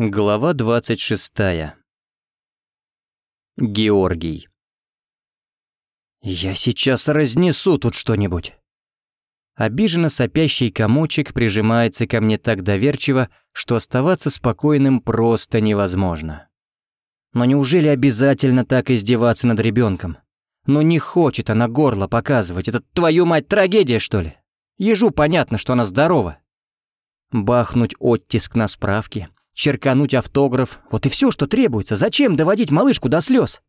Глава 26. Георгий. «Я сейчас разнесу тут что-нибудь». Обиженно сопящий комочек прижимается ко мне так доверчиво, что оставаться спокойным просто невозможно. Но неужели обязательно так издеваться над ребенком? Но не хочет она горло показывать. Это твою мать трагедия, что ли? Ежу понятно, что она здорова. Бахнуть оттиск на справке, черкануть автограф. Вот и все, что требуется. Зачем доводить малышку до слез?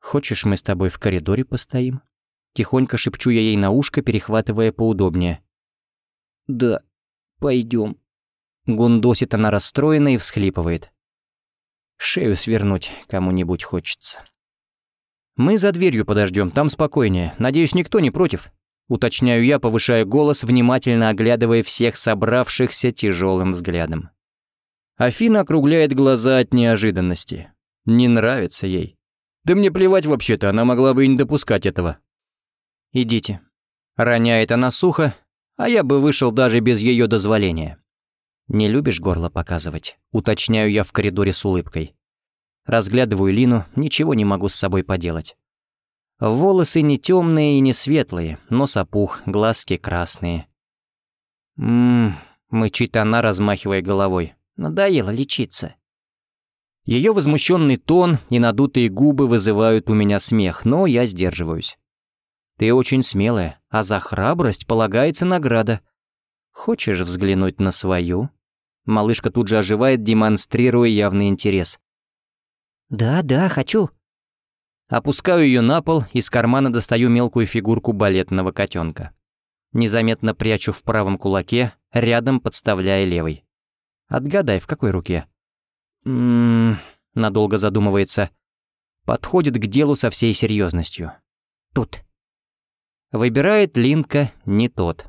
Хочешь, мы с тобой в коридоре постоим? Тихонько шепчу я ей на ушко, перехватывая поудобнее. Да, пойдем. Гундосит она расстроена и всхлипывает. Шею свернуть кому-нибудь хочется. Мы за дверью подождем, там спокойнее. Надеюсь, никто не против. Уточняю я, повышая голос, внимательно оглядывая всех собравшихся тяжелым взглядом. Афина округляет глаза от неожиданности. Не нравится ей. Да мне плевать вообще-то, она могла бы и не допускать этого. «Идите». Роняет она сухо, а я бы вышел даже без ее дозволения. «Не любишь горло показывать?» Уточняю я в коридоре с улыбкой. Разглядываю Лину, ничего не могу с собой поделать. Волосы не темные и не светлые, нос опух, глазки красные. «Ммм», — мычит она, размахивая головой. Надоело лечиться. Ее возмущенный тон и надутые губы вызывают у меня смех, но я сдерживаюсь. Ты очень смелая, а за храбрость полагается награда. Хочешь взглянуть на свою? Малышка тут же оживает, демонстрируя явный интерес. Да, да, хочу. Опускаю ее на пол, из кармана достаю мелкую фигурку балетного котенка. Незаметно прячу в правом кулаке, рядом подставляя левый. Отгадай, в какой руке?» «Ммм...» — надолго задумывается. Подходит к делу со всей серьезностью. «Тут». Выбирает Линка не тот.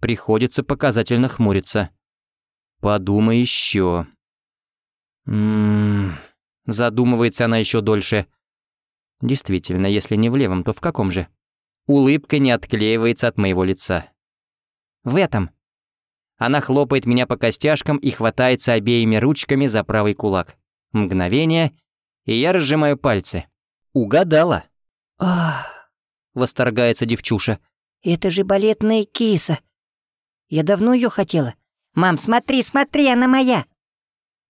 Приходится показательно хмуриться. «Подумай еще. «Ммм...» Задумывается она еще дольше. Действительно, если не в левом, то в каком же? Улыбка не отклеивается от моего лица. «В этом», она хлопает меня по костяшкам и хватается обеими ручками за правый кулак. Мгновение, и я разжимаю пальцы. Угадала. «Ах!» — восторгается девчуша. «Это же балетная киса. Я давно ее хотела. Мам, смотри, смотри, она моя!»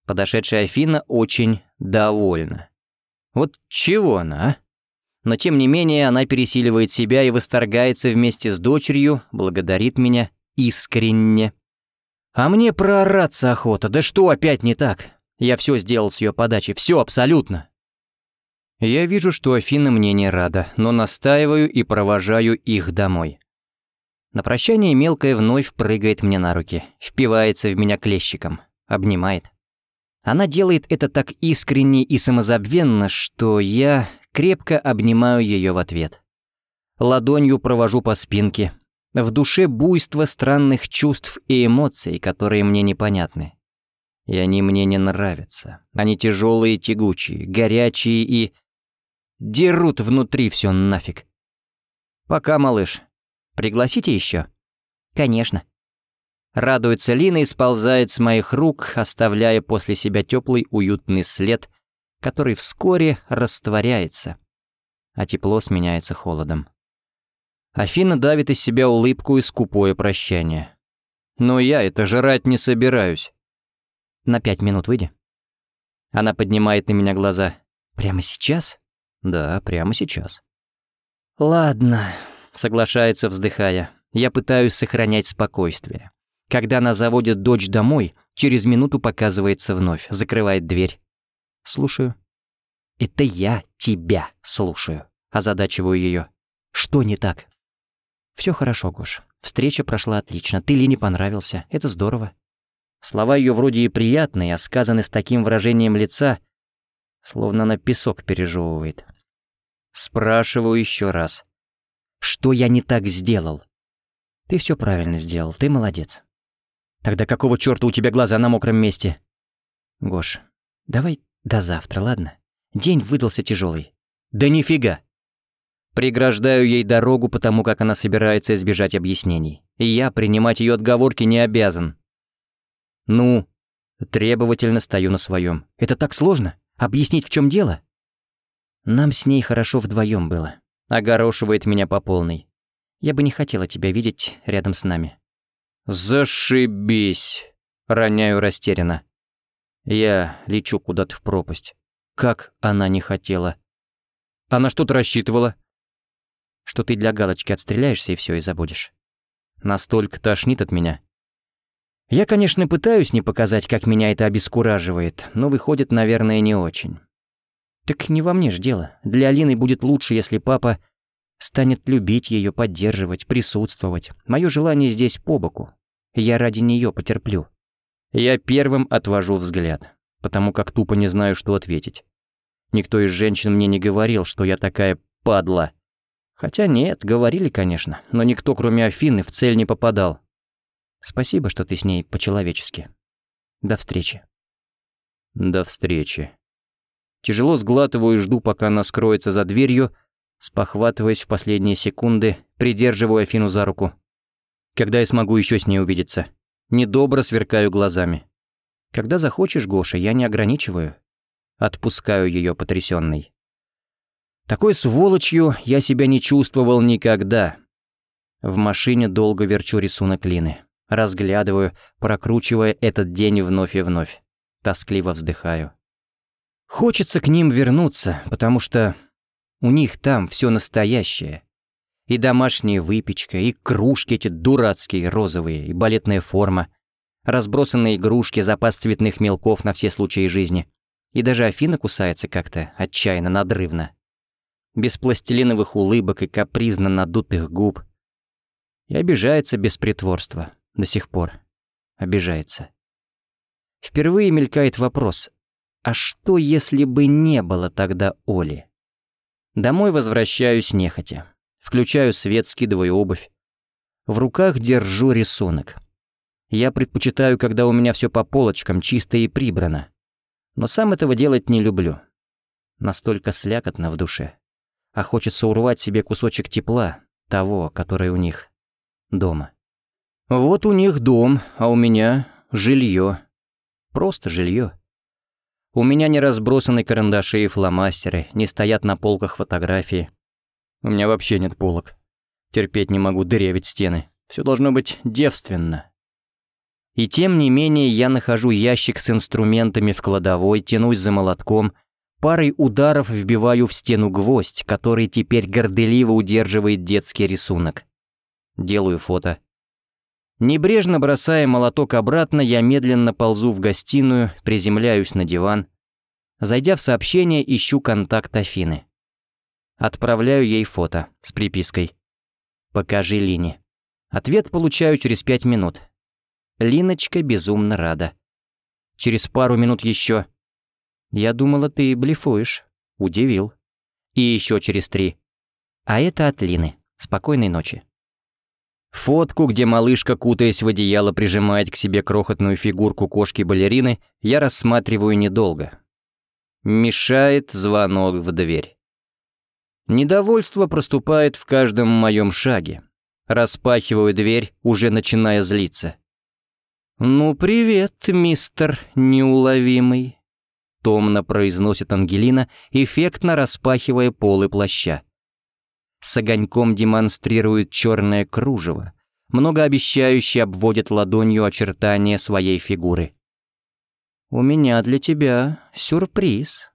Подошедшая Афина очень довольна. Вот чего она, а? Но тем не менее она пересиливает себя и восторгается вместе с дочерью, благодарит меня искренне. А мне проораться охота, да что опять не так? Я все сделал с ее подачи, все абсолютно. Я вижу, что Афина мне не рада, но настаиваю и провожаю их домой. На прощание мелкая вновь прыгает мне на руки, впивается в меня клещиком, обнимает. Она делает это так искренне и самозабвенно, что я крепко обнимаю ее в ответ. Ладонью провожу по спинке, в душе буйство странных чувств и эмоций, которые мне непонятны. И они мне не нравятся. Они тяжелые и тягучие, горячие и... Дерут внутри все нафиг. Пока, малыш. Пригласите еще? Конечно. Радуется Лина и сползает с моих рук, оставляя после себя теплый уютный след, который вскоре растворяется, а тепло сменяется холодом. Афина давит из себя улыбку и скупое прощание. Но я это жрать не собираюсь. На пять минут выйди. Она поднимает на меня глаза. Прямо сейчас? Да, прямо сейчас. Ладно, соглашается, вздыхая. Я пытаюсь сохранять спокойствие. Когда она заводит дочь домой, через минуту показывается вновь, закрывает дверь. Слушаю. Это я тебя слушаю. Озадачиваю ее. Что не так? Все хорошо, Гош. Встреча прошла отлично. Ты Лине понравился. Это здорово. Слова ее вроде и приятные, а сказаны с таким выражением лица, словно она песок пережевывает. Спрашиваю еще раз. Что я не так сделал? Ты все правильно сделал, ты молодец. Тогда какого черта у тебя глаза на мокром месте? Гош, давай до завтра, ладно? День выдался тяжелый. Да нифига! Преграждаю ей дорогу, потому как она собирается избежать объяснений. И я принимать ее отговорки не обязан. «Ну, Требовательно стою на своем. Это так сложно? Объяснить, в чем дело? Нам с ней хорошо вдвоем было. Огорошивает меня по полной. Я бы не хотела тебя видеть рядом с нами. Зашибись. Роняю растерянно. Я лечу куда-то в пропасть. Как она не хотела. Она что-то рассчитывала. Что ты для галочки отстреляешься и все и забудешь. Настолько тошнит от меня. Я, конечно, пытаюсь не показать, как меня это обескураживает, но выходит, наверное, не очень. Так не во мне ж дело. Для Алины будет лучше, если папа станет любить ее, поддерживать, присутствовать. Мое желание здесь по боку. Я ради нее потерплю. Я первым отвожу взгляд, потому как тупо не знаю, что ответить. Никто из женщин мне не говорил, что я такая падла. Хотя нет, говорили, конечно, но никто, кроме Афины, в цель не попадал. Спасибо, что ты с ней по-человечески. До встречи. До встречи. Тяжело сглатываю и жду, пока она скроется за дверью, спохватываясь в последние секунды, придерживаю Афину за руку. Когда я смогу еще с ней увидеться? Недобро сверкаю глазами. Когда захочешь, Гоша, я не ограничиваю. Отпускаю ее потрясенный. Такой сволочью я себя не чувствовал никогда. В машине долго верчу рисунок Лины. Разглядываю, прокручивая этот день вновь и вновь. Тоскливо вздыхаю. Хочется к ним вернуться, потому что у них там все настоящее. И домашняя выпечка, и кружки эти дурацкие, розовые, и балетная форма, разбросанные игрушки, запас цветных мелков на все случаи жизни. И даже Афина кусается как-то отчаянно, надрывно. Без пластилиновых улыбок и капризно надутых губ. И обижается без притворства. До сих пор. Обижается. Впервые мелькает вопрос, а что если бы не было тогда Оли? Домой возвращаюсь нехотя. Включаю свет, скидываю обувь. В руках держу рисунок. Я предпочитаю, когда у меня все по полочкам, чисто и прибрано. Но сам этого делать не люблю. Настолько слякотно в душе. А хочется урвать себе кусочек тепла, того, который у них дома. Вот у них дом, а у меня жилье. Просто жилье. У меня не разбросаны карандаши и фломастеры, не стоят на полках фотографии. У меня вообще нет полок. Терпеть не могу дырявить стены. Все должно быть девственно. И тем не менее я нахожу ящик с инструментами в кладовой, тянусь за молотком, парой ударов вбиваю в стену гвоздь, который теперь горделиво удерживает детский рисунок. Делаю фото. Небрежно бросая молоток обратно, я медленно ползу в гостиную, приземляюсь на диван. Зайдя в сообщение, ищу контакт Афины. Отправляю ей фото с припиской «Покажи Лине». Ответ получаю через пять минут. Линочка безумно рада. Через пару минут еще. Я думала, ты блефуешь. Удивил. И еще через три. А это от Лины. Спокойной ночи. Фотку, где малышка, кутаясь в одеяло, прижимает к себе крохотную фигурку кошки-балерины, я рассматриваю недолго. Мешает звонок в дверь. Недовольство проступает в каждом моем шаге. Распахиваю дверь, уже начиная злиться. «Ну, привет, мистер неуловимый», — томно произносит Ангелина, эффектно распахивая полы плаща с огоньком демонстрирует черное кружево, многообещающе обводит ладонью очертания своей фигуры. «У меня для тебя сюрприз».